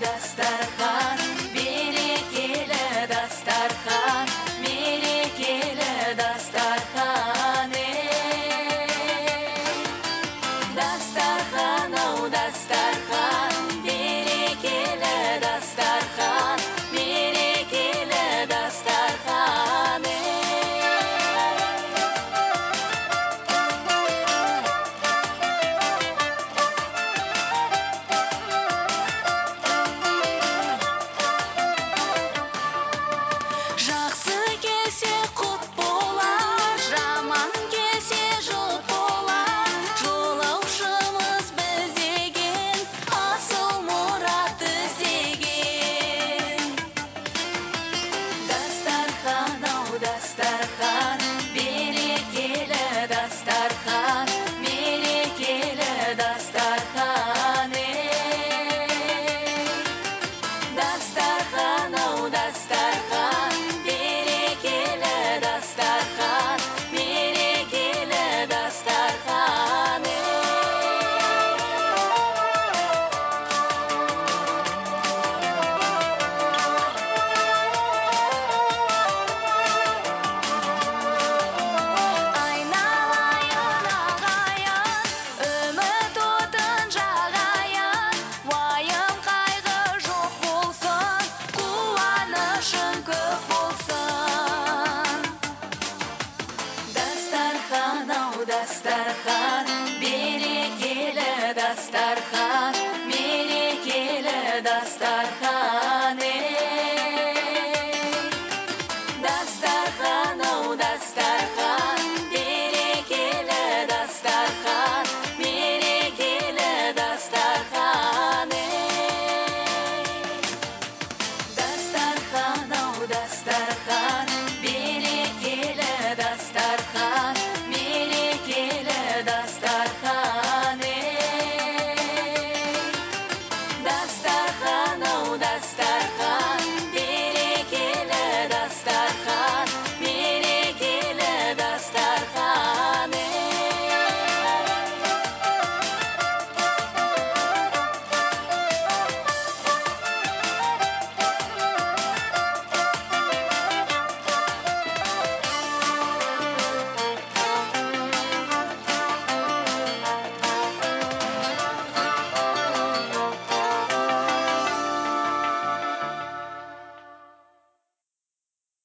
дастархан дастархан берекелі дастархан мерекелі дастархан